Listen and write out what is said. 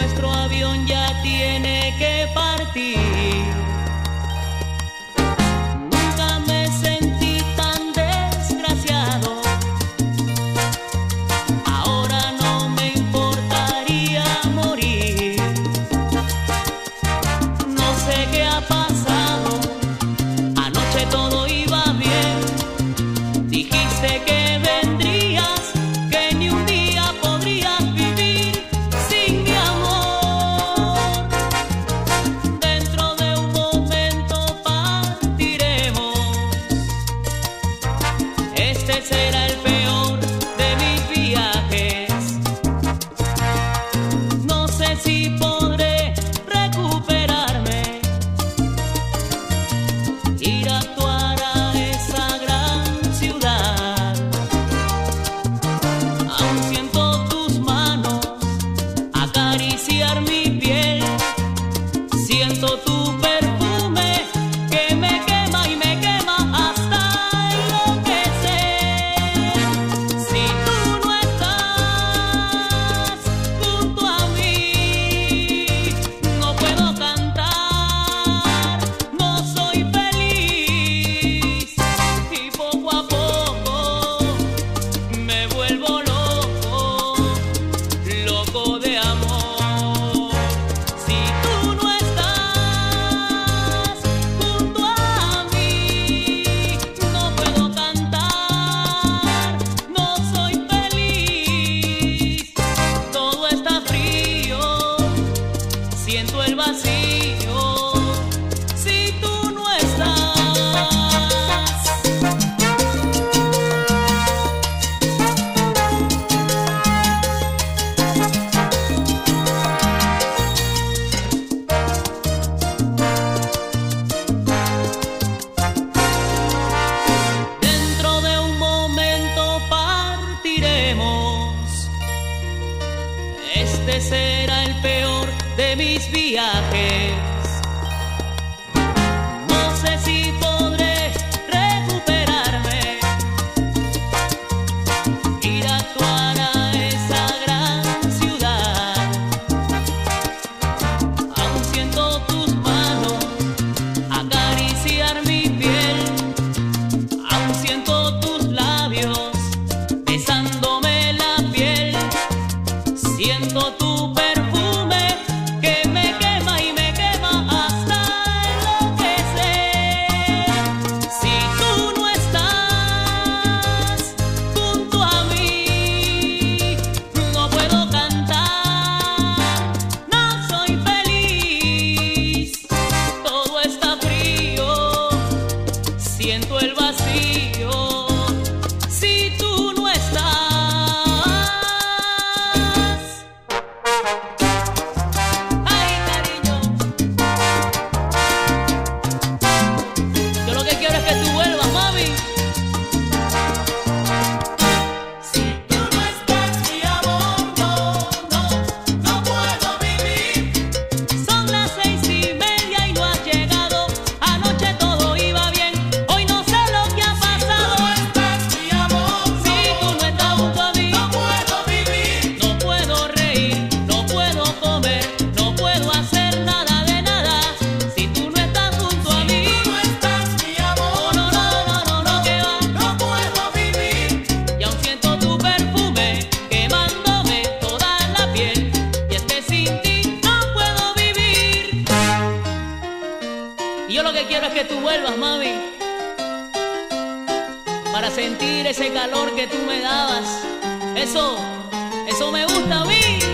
nuestro avión ya tiene que partir. siento tu ese era el peor de mis viajes. que quiero es que tú vuelvas, mami. Para sentir ese calor que tú me dabas. Eso, eso me gusta a mí.